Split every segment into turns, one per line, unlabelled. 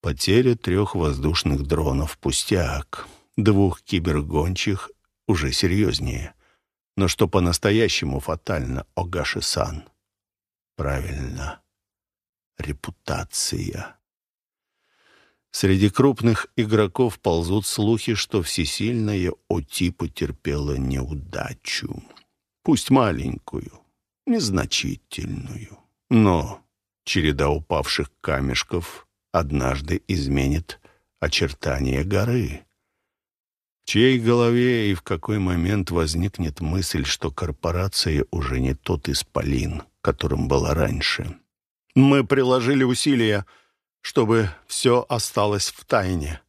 Потеря трех воздушных дронов — пустяк. Двух кибергончих — уже серьезнее. Но что по-настоящему фатально, Огаши-сан? Правильно. Репутация. Среди крупных игроков ползут слухи, что всесильная Оти потерпела неудачу. Пусть маленькую, незначительную. Но череда упавших камешков однажды изменит очертания горы. В чьей голове и в какой момент возникнет мысль, что корпорация уже не тот исполин, которым была раньше? Мы приложили усилия, чтобы все осталось в тайне.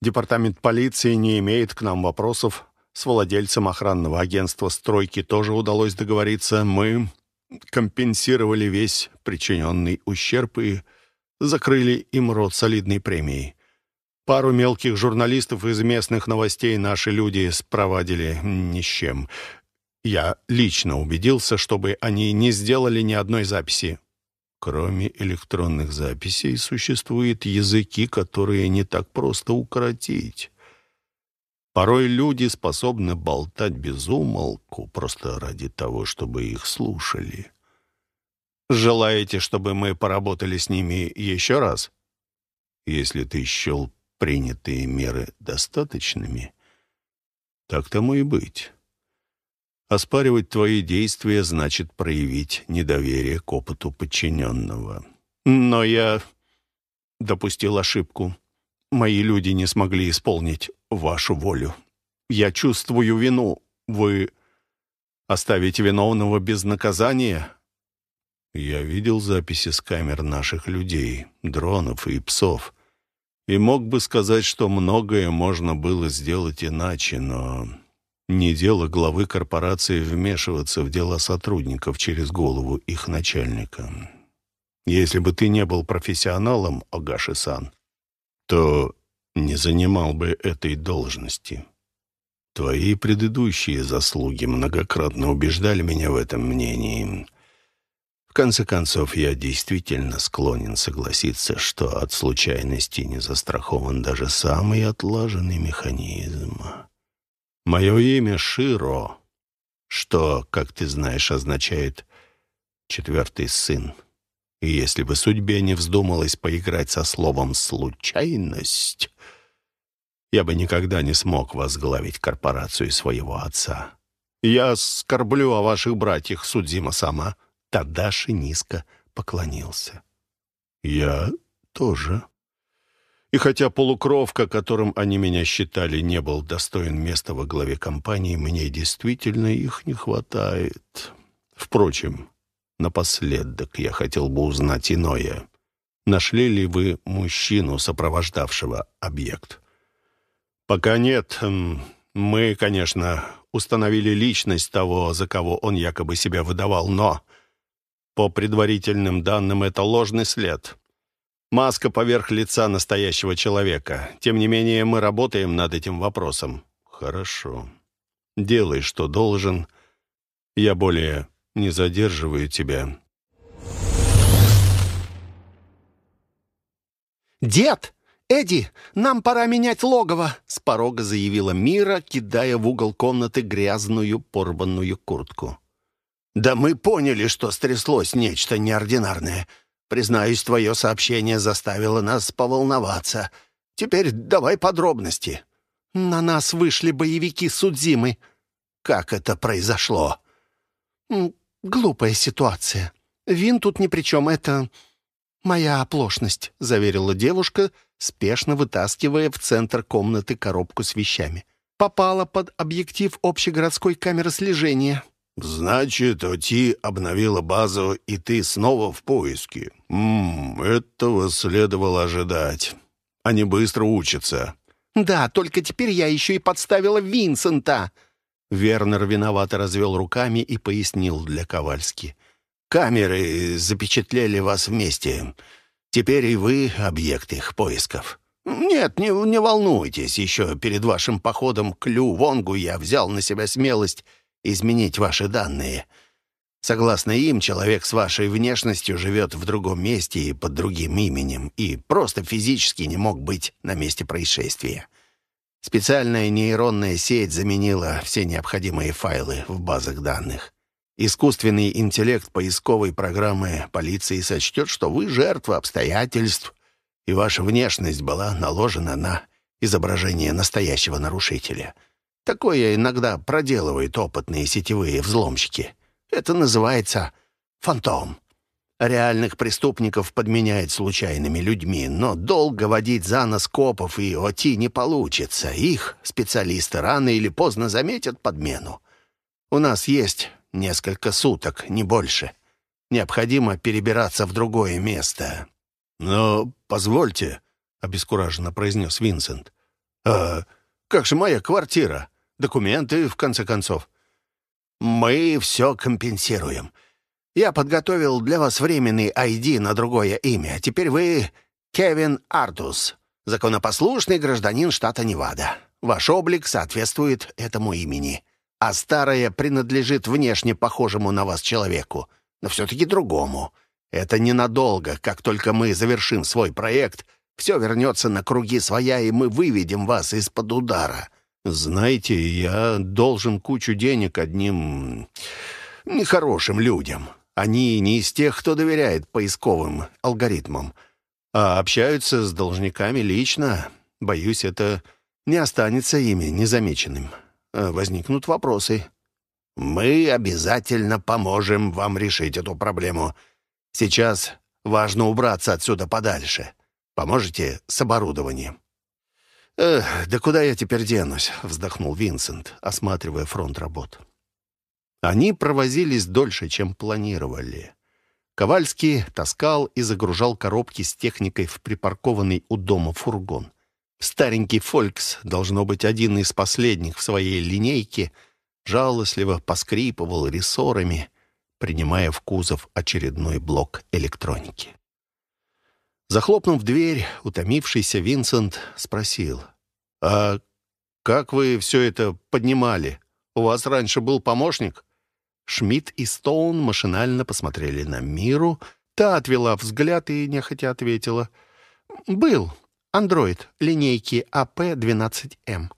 Департамент полиции не имеет к нам вопросов. С владельцем охранного агентства «Стройки» тоже удалось договориться. Мы компенсировали весь причиненный ущерб и закрыли им рот солидной премией. Пару мелких журналистов из местных новостей наши люди спровадили ни с чем. Я лично убедился, чтобы они не сделали ни одной записи. Кроме электронных записей, существуют языки, которые не так просто укоротить. Порой люди способны болтать без умолку, просто ради того, чтобы их слушали. Желаете, чтобы мы поработали с ними еще раз? Если ты счел принятые меры достаточными, так тому и быть. Оспаривать твои действия значит проявить недоверие к опыту подчиненного. Но я допустил ошибку. Мои люди не смогли исполнить вашу волю. Я чувствую вину. Вы оставите виновного без наказания?» Я видел записи с камер наших людей, дронов и псов, и мог бы сказать, что многое можно было сделать иначе, но не дело главы корпорации вмешиваться в дела сотрудников через голову их начальника. Если бы ты не был профессионалом, Огаши-сан, то не занимал бы этой должности. Твои предыдущие заслуги многократно убеждали меня в этом мнении. В конце концов, я действительно склонен согласиться, что от случайности не застрахован даже самый отлаженный механизм. Мое имя Широ, что, как ты знаешь, означает «четвертый сын». И если бы судьбе не вздумалось поиграть со словом «случайность», я бы никогда не смог возглавить корпорацию своего отца. Я скорблю о ваших братьях, Судзима сама. Тадаши низко поклонился. Я тоже. И хотя полукровка, которым они меня считали, не был достоин места во главе компании, мне действительно их не хватает. Впрочем, напоследок я хотел бы узнать иное. Нашли ли вы мужчину, сопровождавшего объект? Пока нет. Мы, конечно, установили личность того, за кого он якобы себя выдавал, но, по предварительным данным, это ложный след. Маска поверх лица настоящего человека. Тем не менее, мы работаем над этим вопросом. Хорошо. Делай, что должен. Я более не задерживаю тебя.
«Дед! Эдди, нам пора менять логово!» С порога заявила Мира, кидая в угол комнаты грязную порванную куртку. «Да мы поняли, что стряслось нечто неординарное. Признаюсь, твое сообщение заставило нас поволноваться. Теперь давай подробности. На нас вышли боевики Судзимы. Как это произошло? Глупая ситуация. Вин тут ни при чем. Это моя оплошность, заверила девушка, спешно вытаскивая в центр комнаты коробку с вещами. Попала под объектив общегородской камеры слежения.
«Значит, Оти обновила базу, и ты снова в поиске. Ммм, этого следовало ожидать. Они быстро учатся».
«Да, только теперь я еще и подставила Винсента». Вернер виновато развел руками и пояснил для Ковальски. «Камеры запечатлели вас вместе. Теперь и вы объект их поисков». «Нет, не, не волнуйтесь. Еще перед вашим походом к Лю Вонгу я взял на себя смелость изменить ваши данные. Согласно им, человек с вашей внешностью живет в другом месте и под другим именем, и просто физически не мог быть на месте происшествия. Специальная нейронная сеть заменила все необходимые файлы в базах данных. Искусственный интеллект поисковой программы полиции сочтет, что вы жертва обстоятельств, и ваша внешность была наложена на изображение настоящего нарушителя. Такое иногда проделывают опытные сетевые взломщики. Это называется фантом. Реальных преступников подменяет случайными людьми, но долго водить за нос копов и ОТИ не получится. Их специалисты рано или поздно заметят подмену. У нас есть несколько суток, не больше. Необходимо перебираться в другое место.
«Но позвольте», — обескураженно произнес Винсент. «А как же моя квартира? Документы, в конце концов?»
«Мы все компенсируем. Я подготовил для вас временный ID на другое имя. Теперь вы Кевин Артус, законопослушный гражданин штата Невада. Ваш облик соответствует этому имени, а старое принадлежит внешне похожему на вас человеку, но все-таки другому. Это ненадолго. Как только мы завершим свой проект, все вернется на круги своя, и мы выведем вас из-под удара».
«Знаете, я должен кучу денег одним нехорошим людям. Они не из тех, кто доверяет поисковым алгоритмам, а общаются с должниками лично. Боюсь, это не останется ими незамеченным. А возникнут вопросы».
«Мы обязательно поможем вам решить эту проблему. Сейчас важно убраться отсюда подальше. Поможете с оборудованием?»
«Эх, да куда я теперь денусь?» — вздохнул Винсент, осматривая фронт работ. Они провозились дольше, чем планировали. Ковальский таскал и загружал коробки с техникой в припаркованный у дома фургон. Старенький «Фолькс», должно быть, один из последних в своей линейке, жалостливо поскрипывал рессорами, принимая в кузов очередной блок электроники. Захлопнув дверь, утомившийся Винсент спросил. «А как вы все это поднимали? У вас раньше был помощник?» Шмидт и Стоун машинально посмотрели на Миру. Та отвела взгляд и нехотя ответила. «Был. Андроид линейки АП-12М.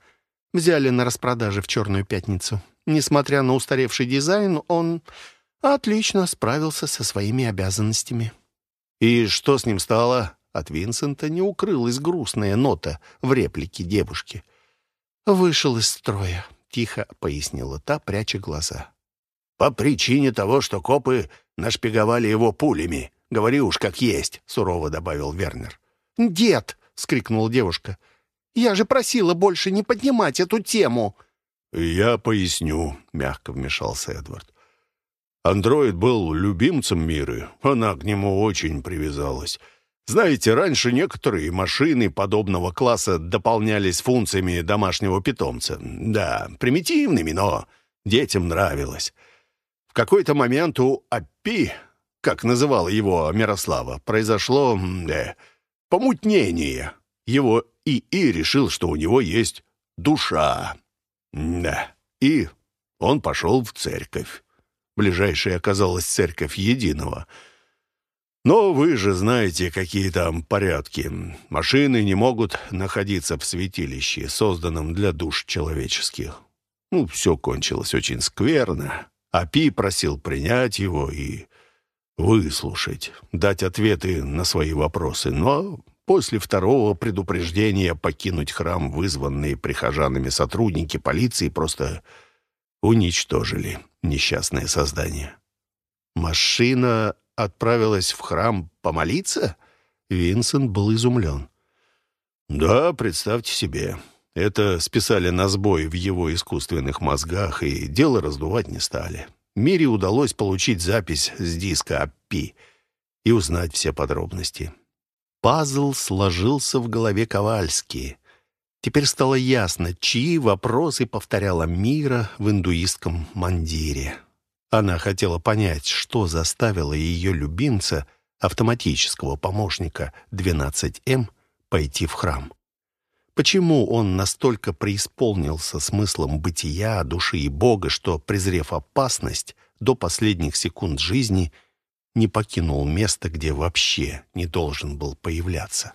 Взяли на распродаже в Черную пятницу. Несмотря на устаревший дизайн, он отлично справился со своими обязанностями». «И что с ним стало?» От Винсента не укрылась грустная нота в реплике девушки. «Вышел из строя», — тихо пояснила та, пряча глаза.
«По причине того, что копы нашпиговали его пулями. Говори уж как есть», — сурово добавил Вернер.
«Дед!» — скрикнула девушка. «Я же просила больше не поднимать эту тему!»
«Я поясню», — мягко вмешался Эдвард. Андроид был любимцем Миры, она к нему очень привязалась. Знаете, раньше некоторые машины подобного класса дополнялись функциями домашнего питомца. Да, примитивными, но детям нравилось. В какой-то момент у Аппи, как называла его Мирослава, произошло э, помутнение. Его ИИ решил, что у него есть душа. Да, и он пошел в церковь. Ближайшей оказалась церковь Единого. Но вы же знаете, какие там порядки. Машины не могут находиться в святилище, созданном для душ человеческих. Ну, все кончилось очень скверно. Апи просил принять его и выслушать, дать ответы на свои вопросы. Но после второго предупреждения покинуть храм вызванные прихожанами сотрудники полиции просто уничтожили несчастное создание. Машина отправилась в храм помолиться? Винсент был изумлен. Да, представьте себе. Это списали на сбой в его искусственных мозгах, и дело раздувать не стали. Мире удалось получить запись с диска АПИ и узнать все подробности. Пазл сложился в голове Ковальски. Теперь стало ясно, чьи вопросы повторяла Мира в индуистском мандире. Она хотела понять, что заставило ее любимца, автоматического помощника 12М, пойти в храм. Почему он настолько преисполнился смыслом бытия, души и Бога, что, презрев опасность, до последних секунд жизни не покинул место, где вообще не должен был появляться.